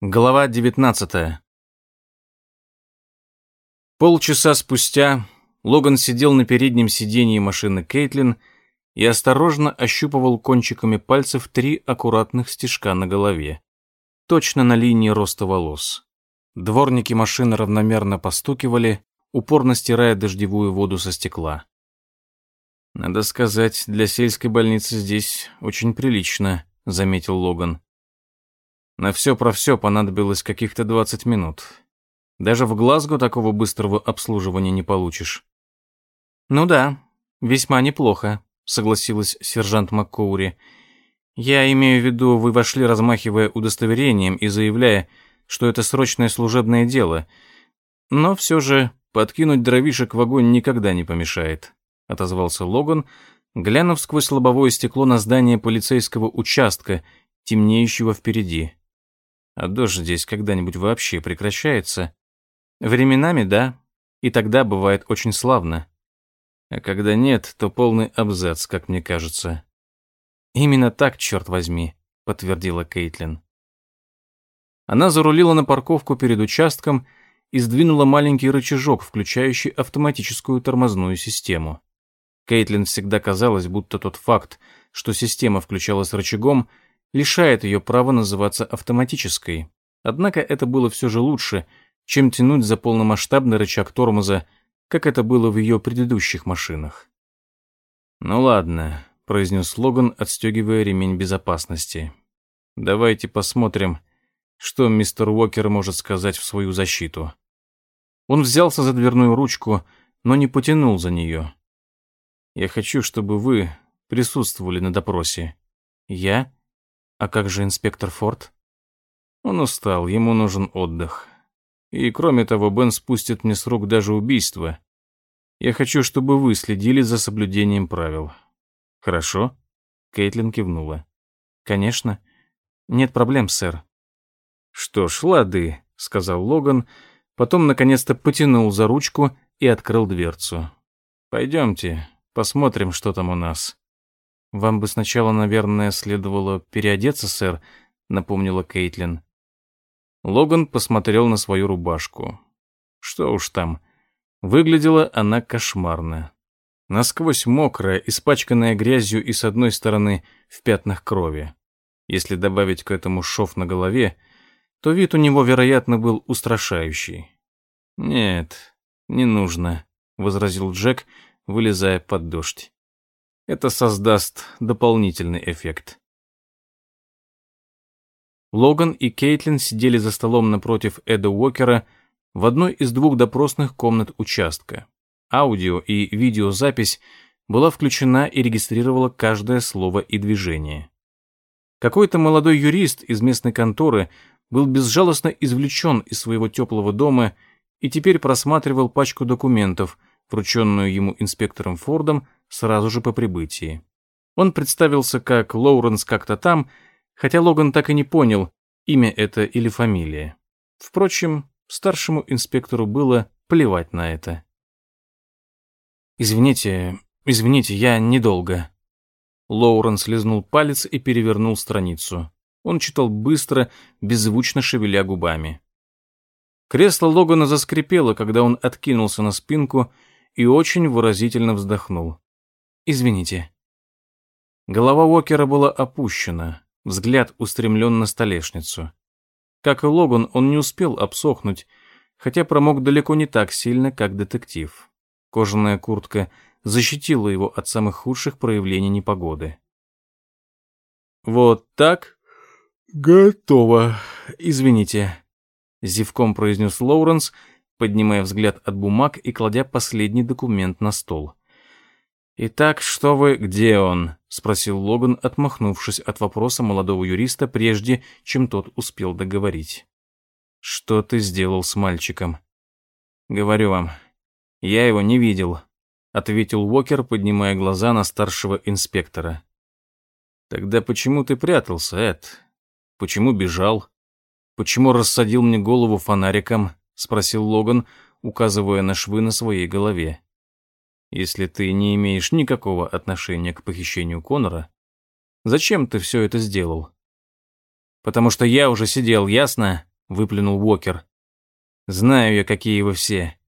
Глава 19 Полчаса спустя Логан сидел на переднем сиденье машины Кейтлин и осторожно ощупывал кончиками пальцев три аккуратных стежка на голове, точно на линии роста волос. Дворники машины равномерно постукивали, упорно стирая дождевую воду со стекла. «Надо сказать, для сельской больницы здесь очень прилично», — заметил Логан. На все про все понадобилось каких-то 20 минут. Даже в Глазго такого быстрого обслуживания не получишь. Ну да, весьма неплохо, согласилась сержант МакКоури. Я имею в виду, вы вошли, размахивая удостоверением и заявляя, что это срочное служебное дело. Но все же подкинуть дровишек в огонь никогда не помешает, отозвался Логан, глянув сквозь лобовое стекло на здание полицейского участка, темнеющего впереди. А дождь здесь когда-нибудь вообще прекращается? Временами, да. И тогда бывает очень славно. А когда нет, то полный абзац, как мне кажется. Именно так, черт возьми, подтвердила Кейтлин. Она зарулила на парковку перед участком и сдвинула маленький рычажок, включающий автоматическую тормозную систему. Кейтлин всегда казалось, будто тот факт, что система включалась рычагом, лишает ее права называться автоматической. Однако это было все же лучше, чем тянуть за полномасштабный рычаг тормоза, как это было в ее предыдущих машинах. «Ну ладно», — произнес Логан, отстегивая ремень безопасности. «Давайте посмотрим, что мистер Уокер может сказать в свою защиту». Он взялся за дверную ручку, но не потянул за нее. «Я хочу, чтобы вы присутствовали на допросе». «Я?» А как же инспектор Форд? Он устал, ему нужен отдых. И кроме того, Бен спустит мне с рук даже убийство. Я хочу, чтобы вы следили за соблюдением правил. Хорошо? Кейтлин кивнула. Конечно. Нет проблем, сэр. Что ж, лады, сказал Логан, потом наконец-то потянул за ручку и открыл дверцу. Пойдемте, посмотрим, что там у нас. «Вам бы сначала, наверное, следовало переодеться, сэр», — напомнила Кейтлин. Логан посмотрел на свою рубашку. Что уж там. Выглядела она кошмарно. Насквозь мокрая, испачканная грязью и с одной стороны в пятнах крови. Если добавить к этому шов на голове, то вид у него, вероятно, был устрашающий. «Нет, не нужно», — возразил Джек, вылезая под дождь. Это создаст дополнительный эффект. Логан и Кейтлин сидели за столом напротив Эда Уокера в одной из двух допросных комнат участка. Аудио и видеозапись была включена и регистрировала каждое слово и движение. Какой-то молодой юрист из местной конторы был безжалостно извлечен из своего теплого дома и теперь просматривал пачку документов, врученную ему инспектором Фордом сразу же по прибытии. Он представился как Лоуренс как-то там, хотя Логан так и не понял, имя это или фамилия. Впрочем, старшему инспектору было плевать на это. «Извините, извините, я недолго». Лоуренс слезнул палец и перевернул страницу. Он читал быстро, беззвучно шевеля губами. Кресло Логана заскрипело, когда он откинулся на спинку и очень выразительно вздохнул. «Извините». Голова Уокера была опущена, взгляд устремлен на столешницу. Как и Логан, он не успел обсохнуть, хотя промок далеко не так сильно, как детектив. Кожаная куртка защитила его от самых худших проявлений непогоды. «Вот так? Готово. Извините», — зевком произнес Лоуренс, поднимая взгляд от бумаг и кладя последний документ на стол. «Итак, что вы... Где он?» — спросил Логан, отмахнувшись от вопроса молодого юриста, прежде чем тот успел договорить. «Что ты сделал с мальчиком?» «Говорю вам, я его не видел», — ответил Уокер, поднимая глаза на старшего инспектора. «Тогда почему ты прятался, Эд? Почему бежал? Почему рассадил мне голову фонариком?» — спросил Логан, указывая на швы на своей голове. Если ты не имеешь никакого отношения к похищению Конора, зачем ты все это сделал? Потому что я уже сидел, ясно? выплюнул Уокер. «Знаю я, какие вы все.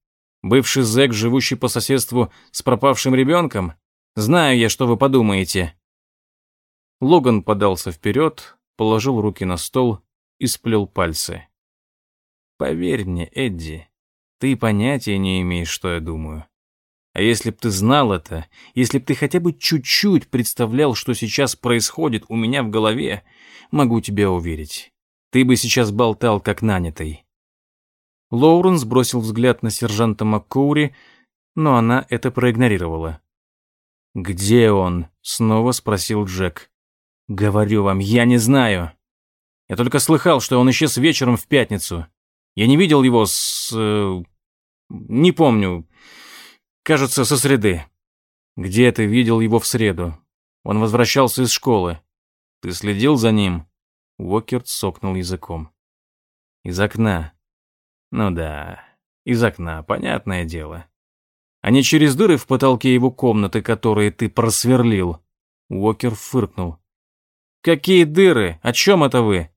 Бывший зэк, живущий по соседству с пропавшим ребенком? Знаю я, что вы подумаете». Логан подался вперед, положил руки на стол и сплел пальцы. «Поверь мне, Эдди, ты понятия не имеешь, что я думаю. А если б ты знал это, если б ты хотя бы чуть-чуть представлял, что сейчас происходит у меня в голове, могу тебя уверить, ты бы сейчас болтал как нанятый. Лоуренс бросил взгляд на сержанта МакКоури, но она это проигнорировала. «Где он?» — снова спросил Джек. «Говорю вам, я не знаю. Я только слыхал, что он исчез вечером в пятницу. Я не видел его с... Э, не помню. Кажется, со среды. Где ты видел его в среду? Он возвращался из школы. Ты следил за ним?» Уокер сокнул языком. «Из окна. Ну да, из окна, понятное дело. А не через дыры в потолке его комнаты, которые ты просверлил. Уокер фыркнул. Какие дыры? О чем это вы?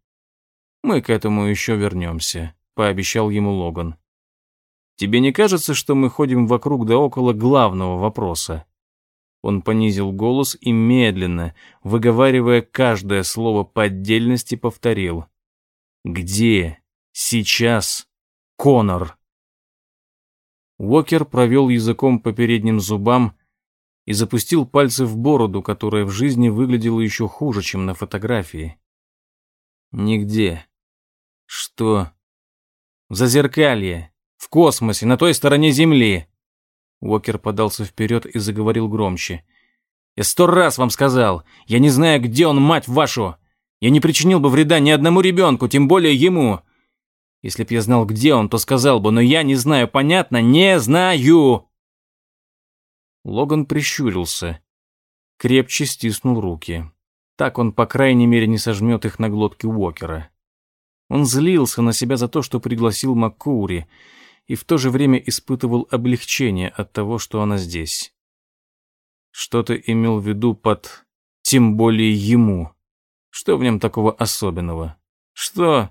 Мы к этому еще вернемся, пообещал ему Логан. Тебе не кажется, что мы ходим вокруг да около главного вопроса? Он понизил голос и медленно, выговаривая каждое слово по отдельности, повторил. Где сейчас Конор. Уокер провел языком по передним зубам и запустил пальцы в бороду, которая в жизни выглядела еще хуже, чем на фотографии. Нигде. Что? В зазеркалье, в космосе, на той стороне Земли. Уокер подался вперед и заговорил громче. «Я сто раз вам сказал, я не знаю, где он, мать вашу! Я не причинил бы вреда ни одному ребенку, тем более ему! Если б я знал, где он, то сказал бы, но я не знаю, понятно? Не знаю!» Логан прищурился. Крепче стиснул руки. Так он, по крайней мере, не сожмет их на глотке Уокера. Он злился на себя за то, что пригласил Маккури, и в то же время испытывал облегчение от того, что она здесь. Что ты имел в виду под «тем более ему»? Что в нем такого особенного? Что?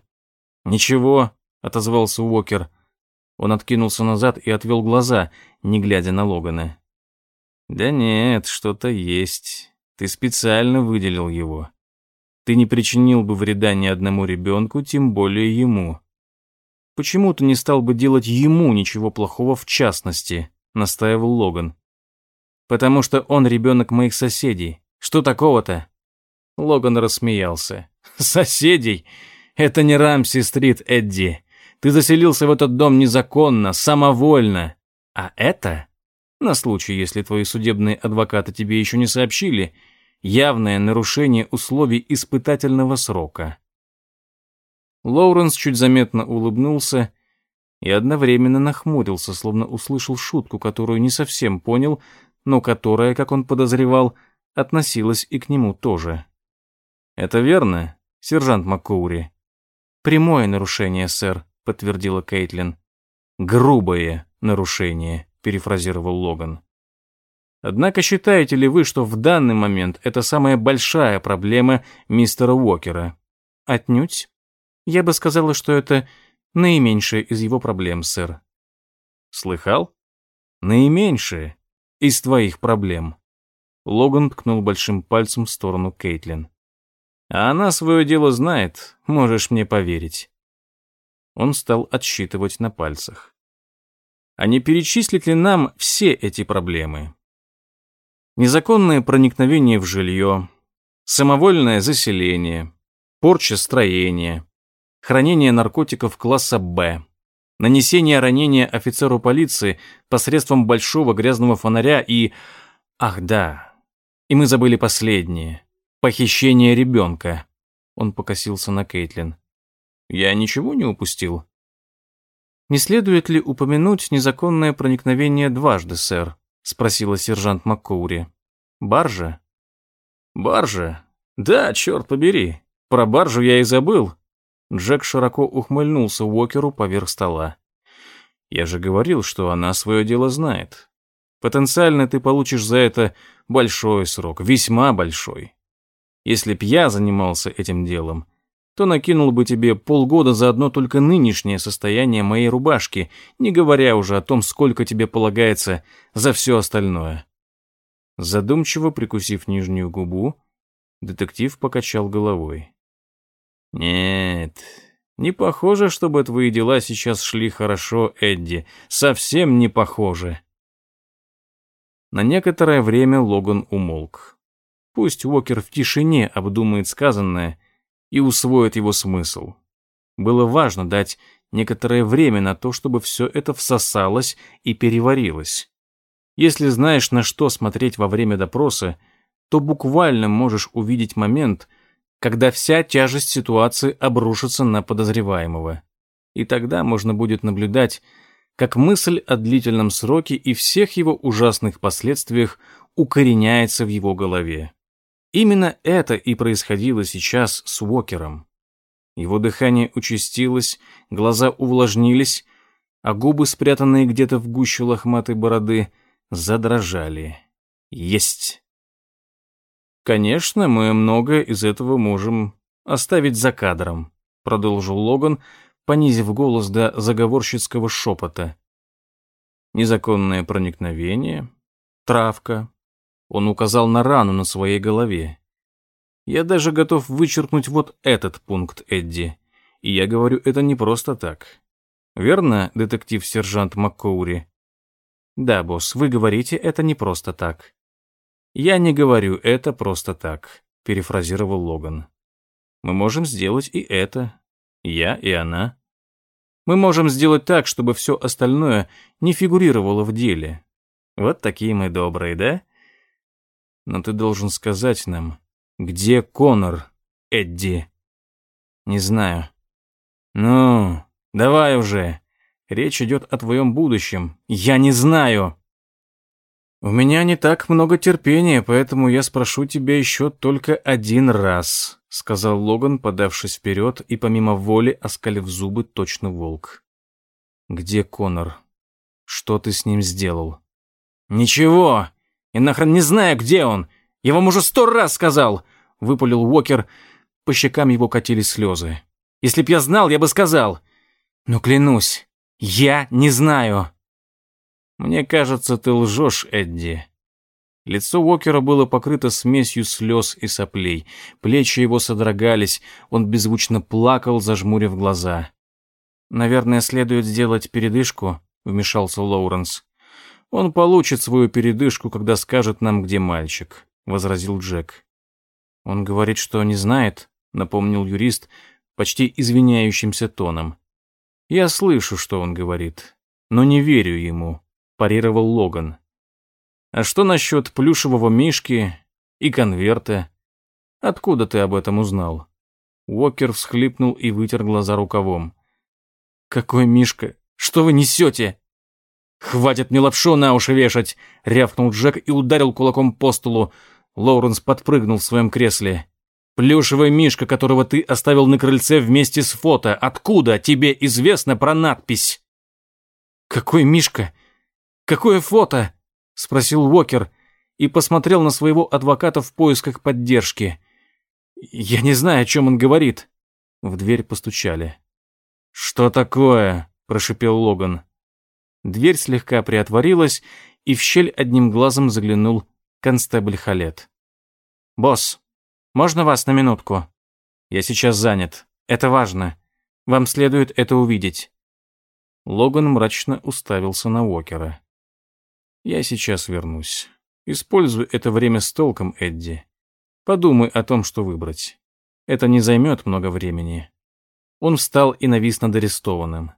Ничего отозвался Уокер. Он откинулся назад и отвел глаза, не глядя на Логана. Да нет, что-то есть. Ты специально выделил его. Ты не причинил бы вреда ни одному ребенку, тем более ему. Почему ты не стал бы делать ему ничего плохого в частности, настаивал Логан. Потому что он ребенок моих соседей. Что такого-то? Логан рассмеялся. Соседей? Это не Рамси-стрит, Эдди. Ты заселился в этот дом незаконно, самовольно. А это, на случай, если твои судебные адвокаты тебе еще не сообщили, явное нарушение условий испытательного срока. Лоуренс чуть заметно улыбнулся и одновременно нахмурился, словно услышал шутку, которую не совсем понял, но которая, как он подозревал, относилась и к нему тоже. «Это верно, сержант Маккоури?» «Прямое нарушение, сэр», — подтвердила Кейтлин. «Грубое нарушение», — перефразировал Логан. Однако считаете ли вы, что в данный момент это самая большая проблема мистера Уокера? Отнюдь. Я бы сказала, что это наименьшая из его проблем, сэр. Слыхал? Наименьшая из твоих проблем. Логан ткнул большим пальцем в сторону Кейтлин. А она свое дело знает, можешь мне поверить. Он стал отсчитывать на пальцах. А не перечислить ли нам все эти проблемы? Незаконное проникновение в жилье, самовольное заселение, порча строения, хранение наркотиков класса «Б», нанесение ранения офицеру полиции посредством большого грязного фонаря и... Ах, да, и мы забыли последнее. Похищение ребенка. Он покосился на Кейтлин. Я ничего не упустил? Не следует ли упомянуть незаконное проникновение дважды, сэр? Спросила сержант Маккоури. Баржа? Баржа? Да, черт побери. Про баржу я и забыл. Джек широко ухмыльнулся Уокеру поверх стола. Я же говорил, что она свое дело знает. Потенциально ты получишь за это большой срок, весьма большой. Если б я занимался этим делом, то накинул бы тебе полгода за одно только нынешнее состояние моей рубашки, не говоря уже о том, сколько тебе полагается за все остальное». Задумчиво прикусив нижнюю губу, детектив покачал головой. «Нет, не похоже, чтобы твои дела сейчас шли хорошо, Эдди. Совсем не похоже». На некоторое время Логан умолк. Пусть Уокер в тишине обдумает сказанное и усвоит его смысл. Было важно дать некоторое время на то, чтобы все это всосалось и переварилось. Если знаешь, на что смотреть во время допроса, то буквально можешь увидеть момент, когда вся тяжесть ситуации обрушится на подозреваемого. И тогда можно будет наблюдать, как мысль о длительном сроке и всех его ужасных последствиях укореняется в его голове. Именно это и происходило сейчас с Уокером. Его дыхание участилось, глаза увлажнились, а губы, спрятанные где-то в гуще лохматой бороды, задрожали. Есть. Конечно, мы многое из этого можем оставить за кадром, продолжил Логан, понизив голос до заговорщицкого шепота. Незаконное проникновение, травка, он указал на рану на своей голове. Я даже готов вычеркнуть вот этот пункт, Эдди. И я говорю это не просто так. Верно, детектив-сержант МакКоури? Да, босс, вы говорите это не просто так. Я не говорю это просто так, перефразировал Логан. Мы можем сделать и это. Я и она. Мы можем сделать так, чтобы все остальное не фигурировало в деле. Вот такие мы добрые, да? но ты должен сказать нам, где Конор, Эдди?» «Не знаю». «Ну, давай уже. Речь идет о твоем будущем. Я не знаю». «У меня не так много терпения, поэтому я спрошу тебя еще только один раз», сказал Логан, подавшись вперед и помимо воли оскалив зубы точно волк. «Где Конор? Что ты с ним сделал?» «Ничего. И нахрен не знаю, где он. Я вам уже сто раз сказал!» — выпалил Уокер. По щекам его катились слезы. «Если б я знал, я бы сказал. Но клянусь, я не знаю». «Мне кажется, ты лжешь, Эдди». Лицо Уокера было покрыто смесью слез и соплей. Плечи его содрогались, он беззвучно плакал, зажмурив глаза. «Наверное, следует сделать передышку», — вмешался Лоуренс. «Он получит свою передышку, когда скажет нам, где мальчик», — возразил Джек. «Он говорит, что не знает», — напомнил юрист почти извиняющимся тоном. «Я слышу, что он говорит, но не верю ему», — парировал Логан. «А что насчет плюшевого мишки и конверта? Откуда ты об этом узнал?» Уокер всхлипнул и вытер глаза рукавом. «Какой мишка? Что вы несете?» «Хватит мне лапшу на уши вешать!» — рявкнул Джек и ударил кулаком по столу. Лоуренс подпрыгнул в своем кресле. «Плюшевый мишка, которого ты оставил на крыльце вместе с фото. Откуда тебе известно про надпись?» «Какой мишка? Какое фото?» — спросил Уокер и посмотрел на своего адвоката в поисках поддержки. «Я не знаю, о чем он говорит». В дверь постучали. «Что такое?» — прошипел Логан. Дверь слегка приотворилась, и в щель одним глазом заглянул констебль Халет. «Босс, можно вас на минутку? Я сейчас занят. Это важно. Вам следует это увидеть». Логан мрачно уставился на Уокера. «Я сейчас вернусь. Используй это время с толком, Эдди. Подумай о том, что выбрать. Это не займет много времени». Он встал и навис над арестованным.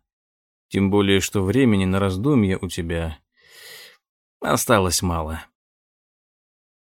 Тем более, что времени на раздумье у тебя осталось мало.